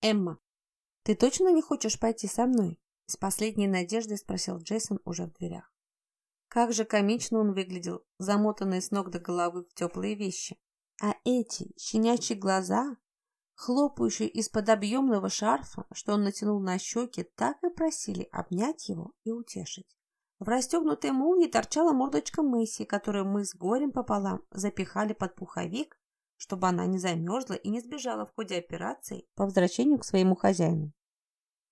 Эмма, ты точно не хочешь пойти со мной? С последней надеждой спросил Джейсон уже в дверях. Как же комично он выглядел, замотанный с ног до головы в теплые вещи. А эти щенячьи глаза, хлопающие из-под объемного шарфа, что он натянул на щеки, так и просили обнять его и утешить. В расстегнутой молнии торчала мордочка Мэйси, которую мы с горем пополам запихали под пуховик, чтобы она не замерзла и не сбежала в ходе операции по возвращению к своему хозяину.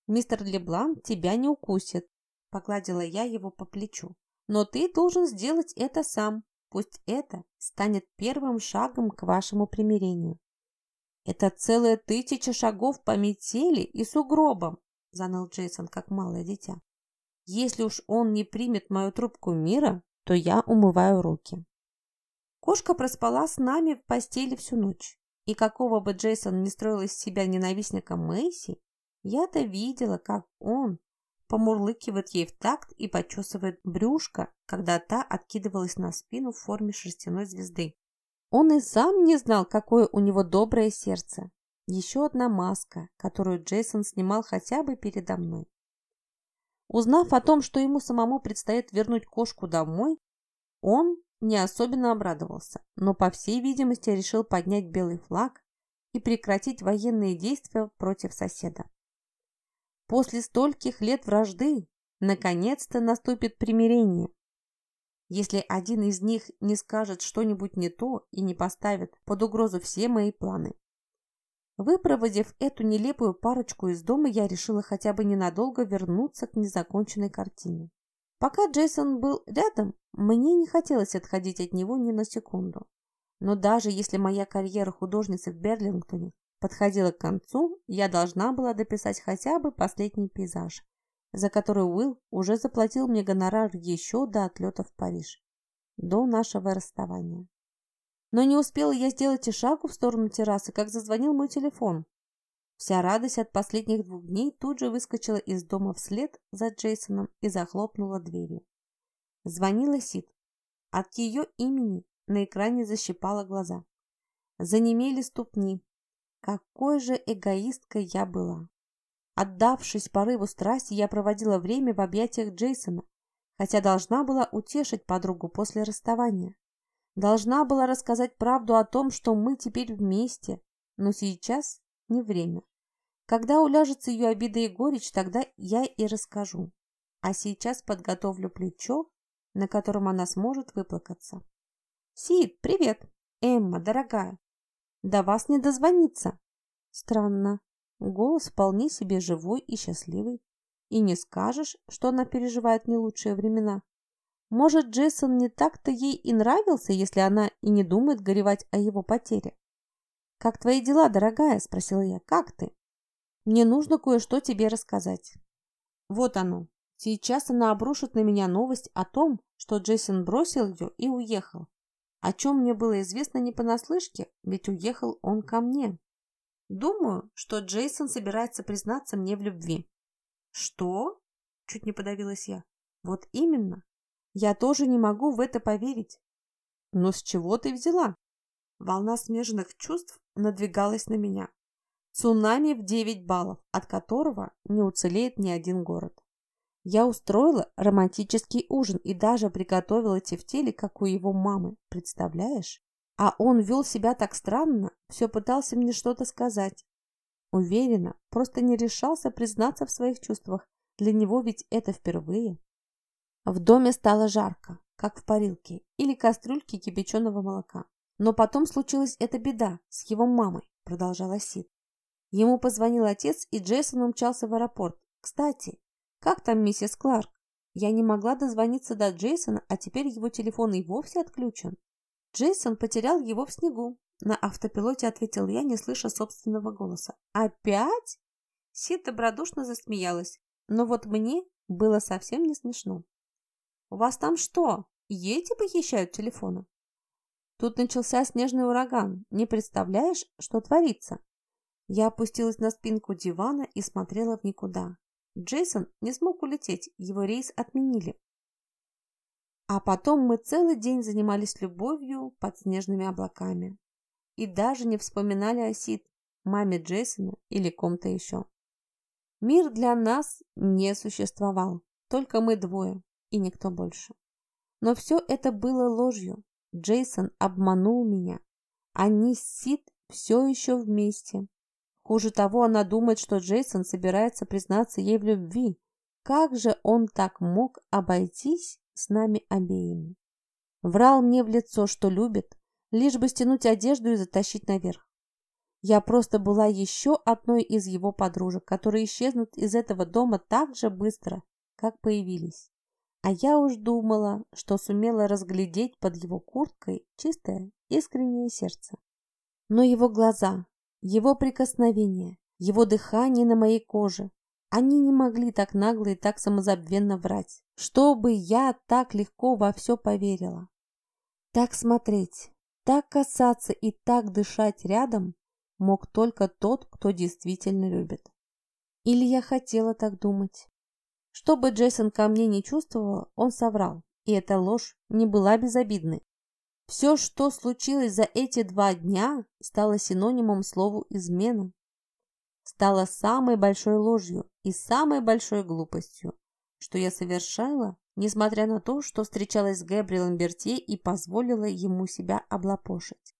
«Мистер Леблан тебя не укусит», — погладила я его по плечу. «Но ты должен сделать это сам. Пусть это станет первым шагом к вашему примирению». «Это целая тысяча шагов по метели и сугробам», — заныл Джейсон, как малое дитя. Если уж он не примет мою трубку мира, то я умываю руки. Кошка проспала с нами в постели всю ночь. И какого бы Джейсон не строил из себя ненавистника Мэйси, я-то видела, как он помурлыкивает ей в такт и почесывает брюшко, когда та откидывалась на спину в форме шерстяной звезды. Он и сам не знал, какое у него доброе сердце. Еще одна маска, которую Джейсон снимал хотя бы передо мной. Узнав о том, что ему самому предстоит вернуть кошку домой, он не особенно обрадовался, но, по всей видимости, решил поднять белый флаг и прекратить военные действия против соседа. После стольких лет вражды наконец-то наступит примирение. Если один из них не скажет что-нибудь не то и не поставит под угрозу все мои планы. Выпроводив эту нелепую парочку из дома, я решила хотя бы ненадолго вернуться к незаконченной картине. Пока Джейсон был рядом, мне не хотелось отходить от него ни на секунду. Но даже если моя карьера художницы в Берлингтоне подходила к концу, я должна была дописать хотя бы последний пейзаж, за который Уилл уже заплатил мне гонорар еще до отлета в Париж, до нашего расставания. Но не успела я сделать и шагу в сторону террасы, как зазвонил мой телефон. Вся радость от последних двух дней тут же выскочила из дома вслед за Джейсоном и захлопнула дверью. Звонила Сид. От ее имени на экране защипала глаза. Занемели ступни. Какой же эгоисткой я была. Отдавшись порыву страсти, я проводила время в объятиях Джейсона, хотя должна была утешить подругу после расставания. Должна была рассказать правду о том, что мы теперь вместе, но сейчас не время. Когда уляжется ее обида и горечь, тогда я и расскажу. А сейчас подготовлю плечо, на котором она сможет выплакаться. Сид, привет! Эмма, дорогая! До вас не дозвониться. Странно. Голос вполне себе живой и счастливый. И не скажешь, что она переживает не лучшие времена. Может, Джейсон не так-то ей и нравился, если она и не думает горевать о его потере. «Как твои дела, дорогая?» – спросила я. «Как ты?» «Мне нужно кое-что тебе рассказать». Вот оно. Сейчас она обрушит на меня новость о том, что Джейсон бросил ее и уехал. О чем мне было известно не понаслышке, ведь уехал он ко мне. Думаю, что Джейсон собирается признаться мне в любви. Что? Чуть не подавилась я. Вот именно. Я тоже не могу в это поверить. Но с чего ты взяла? Волна смежных чувств надвигалась на меня. Цунами в 9 баллов, от которого не уцелеет ни один город. Я устроила романтический ужин и даже приготовила тефтели, как у его мамы, представляешь? А он вел себя так странно, все пытался мне что-то сказать. Уверена, просто не решался признаться в своих чувствах. Для него ведь это впервые. В доме стало жарко, как в парилке или кастрюльке кипяченого молока. Но потом случилась эта беда с его мамой, продолжала Сид. Ему позвонил отец, и Джейсон умчался в аэропорт. Кстати, как там миссис Кларк? Я не могла дозвониться до Джейсона, а теперь его телефон и вовсе отключен. Джейсон потерял его в снегу. На автопилоте ответил я, не слыша собственного голоса. «Опять?» Сид добродушно засмеялась. Но вот мне было совсем не смешно. У вас там что, ети похищают телефоны? Тут начался снежный ураган. Не представляешь, что творится? Я опустилась на спинку дивана и смотрела в никуда. Джейсон не смог улететь, его рейс отменили. А потом мы целый день занимались любовью под снежными облаками. И даже не вспоминали о Сид. маме Джейсона или ком-то еще. Мир для нас не существовал, только мы двое и никто больше. Но все это было ложью. Джейсон обманул меня. Они с Сид все еще вместе. Хуже того, она думает, что Джейсон собирается признаться ей в любви. Как же он так мог обойтись с нами обеими? Врал мне в лицо, что любит, лишь бы стянуть одежду и затащить наверх. Я просто была еще одной из его подружек, которые исчезнут из этого дома так же быстро, как появились. А я уж думала, что сумела разглядеть под его курткой чистое, искреннее сердце. Но его глаза, его прикосновения, его дыхание на моей коже, они не могли так нагло и так самозабвенно врать, чтобы я так легко во все поверила. Так смотреть, так касаться и так дышать рядом мог только тот, кто действительно любит. Или я хотела так думать. Что бы Джейсон ко мне не чувствовал, он соврал, и эта ложь не была безобидной. Все, что случилось за эти два дня, стало синонимом слову «измена». Стало самой большой ложью и самой большой глупостью, что я совершала, несмотря на то, что встречалась с Гэбриэлем Бертье и позволила ему себя облапошить.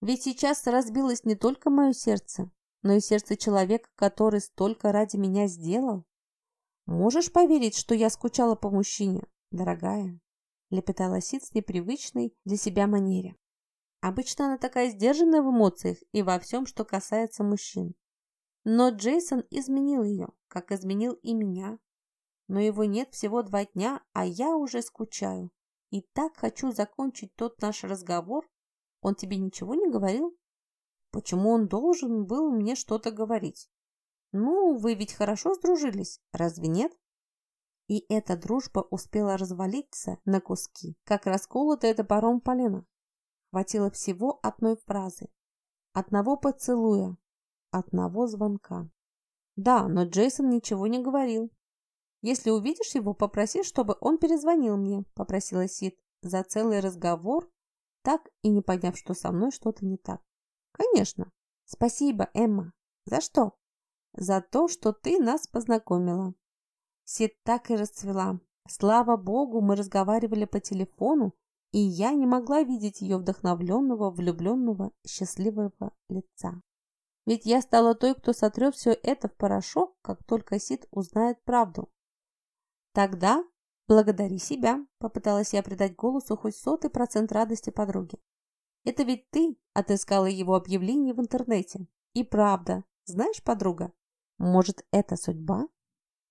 Ведь сейчас разбилось не только мое сердце, но и сердце человека, который столько ради меня сделал. Можешь поверить, что я скучала по мужчине, дорогая? лепетала Сид с непривычной для себя манере. Обычно она такая сдержанная в эмоциях и во всем, что касается мужчин. Но Джейсон изменил ее, как изменил и меня. Но его нет всего два дня, а я уже скучаю. И так хочу закончить тот наш разговор. Он тебе ничего не говорил? Почему он должен был мне что-то говорить? Ну, вы ведь хорошо сдружились, разве нет? И эта дружба успела развалиться на куски, как расколотое топором полено. Хватило всего одной фразы, одного поцелуя, одного звонка. Да, но Джейсон ничего не говорил. Если увидишь его, попроси, чтобы он перезвонил мне, попросила Сид за целый разговор, так и не поняв, что со мной что-то не так. Конечно. Спасибо, Эмма. За что? За то, что ты нас познакомила. Сид так и расцвела. Слава богу, мы разговаривали по телефону, и я не могла видеть ее вдохновленного, влюбленного, счастливого лица. Ведь я стала той, кто сотрет все это в порошок, как только Сид узнает правду. Тогда благодари себя, попыталась я придать голосу хоть сотый процент радости подруги. Это ведь ты отыскала его объявление в интернете. И правда, знаешь, подруга, может, это судьба?